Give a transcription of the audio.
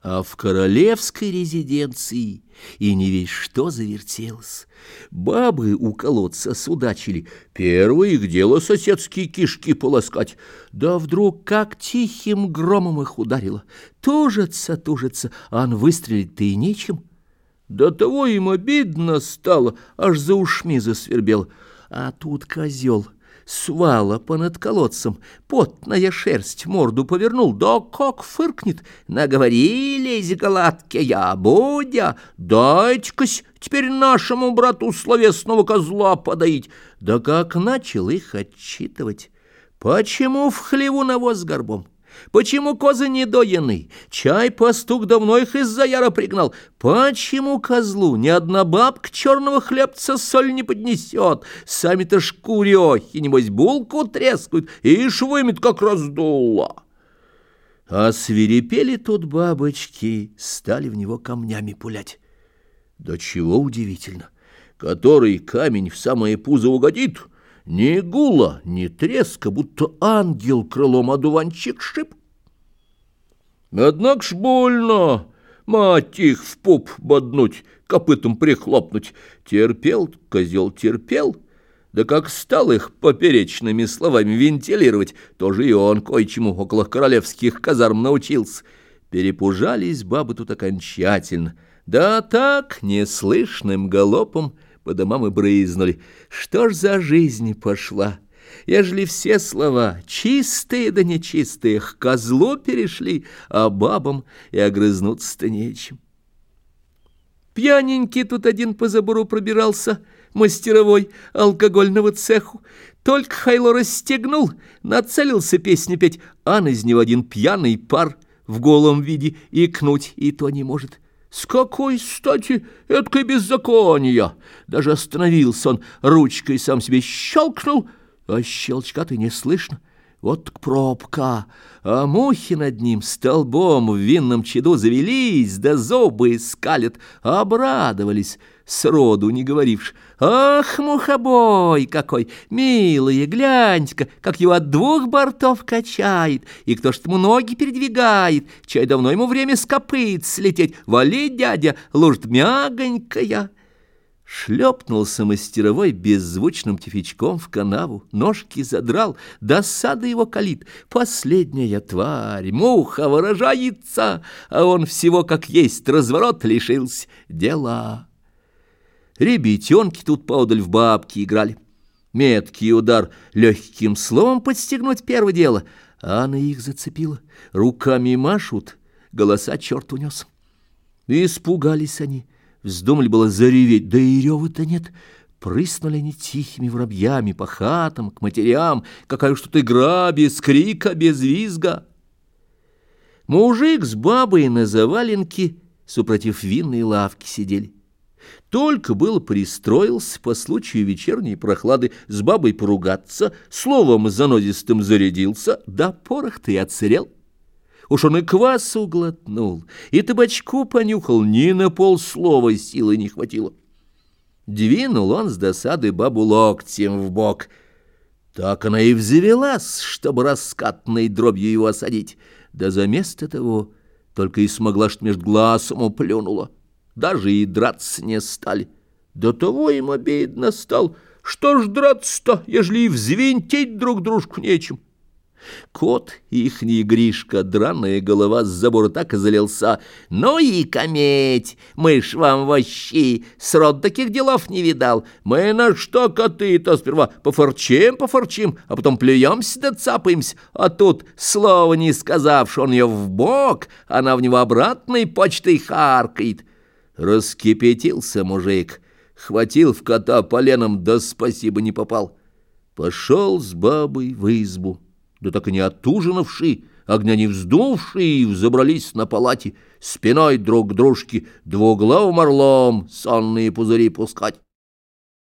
А в королевской резиденции и не весь что завертелось. Бабы у колодца судачили. Первое их дело соседские кишки полоскать. Да вдруг как тихим громом их ударило. Тужится, тужится, а он выстрелить-то и нечем. До того им обидно стало, аж за ушми засвербел. А тут козел — свала понад колодцем, потная шерсть морду повернул, да как фыркнет, наговорились гладкие, будя, дайте-кась теперь нашему брату словесного козла подоить, да как начал их отчитывать, почему в хлеву навоз горбом? Почему козы не доены? Чай пастух давно их из-за яра пригнал. Почему козлу ни одна бабка черного хлебца соль не поднесет? Сами-то шкурехи, небось, булку трескают и швымет, как раздуло. А свирепели тут бабочки, стали в него камнями пулять. Да чего удивительно, который камень в самое пузо угодит — ни гула, ни треска, будто ангел крылом одуванчик шип. Однако ж больно, мать их в пуп боднуть, копытом прихлопнуть. Терпел, козел терпел, да как стал их поперечными словами вентилировать, тоже и он кое-чему около королевских казарм научился. Перепужались бабы тут окончательно, да так, неслышным галопом, по домам и брызнули. Что ж за жизнь пошла? Ежели все слова, чистые да нечистые, к козлу перешли, а бабам и огрызнуться-то нечем. Пьяненький тут один по забору пробирался, мастеровой алкогольного цеху. Только Хайло расстегнул, нацелился песни петь, а из него один пьяный пар в голом виде икнуть и то не может. С какой стати эткое беззакония? Даже остановился он, ручкой сам себе щелкнул, а щелчка-то не слышно. Вот пробка, а мухи над ним столбом в винном чаду завелись, да зубы скалят, обрадовались, сроду не говоривши. Ах, мухобой какой, милый, гляньте-ка, как его от двух бортов качает, и кто ж ему ноги передвигает, чай давно ему время с слететь, вали, дядя, лужит мягонькая. Шлепнулся мастеровой беззвучным тифичком в канаву, ножки задрал, досада его калит. Последняя тварь, муха выражается, а он всего как есть разворот лишился. Дела. Ребятенки тут поодаль в бабки играли. Меткий удар легким словом подстегнуть первое дело, а она их зацепила. Руками машут, голоса черт унес. Испугались они. Вздумали было зареветь, да и рева-то нет. Прыснули они тихими воробьями по хатам, к матерям, какая уж тут игра без крика, без визга. Мужик с бабой на заваленке супротив винной лавки сидели. Только был пристроился по случаю вечерней прохлады с бабой поругаться, словом занозистым зарядился, да порох-то и отсырел. Уж он и квасу глотнул, и табачку понюхал, ни на полслова силы не хватило. Двинул он с досады бабу локтем в бок. Так она и взвелась, чтобы раскатной дробью его осадить. Да за место того только и смогла, что между глазом уплюнула. Даже и драться не стали. До того им обидно стал. Что ж драться-то, ежели и взвинтить друг дружку нечем? Кот ихний Гришка, драная голова с забора так и залился. «Ну и кометь! Мы ж вам вощи! Срод таких делов не видал! Мы на что коты-то сперва пофорчим, пофорчим, а потом плюемся да цапаемся, а тут, слова не сказавши, он ее в бок, она в него обратной почтой харкает!» Раскипятился мужик, хватил в кота поленом, да спасибо не попал. Пошел с бабой в избу да так и не отужинавшие, огня не вздувшие, взобрались на палате, спиной друг к дружке, двуглавым орлом сонные пузыри пускать.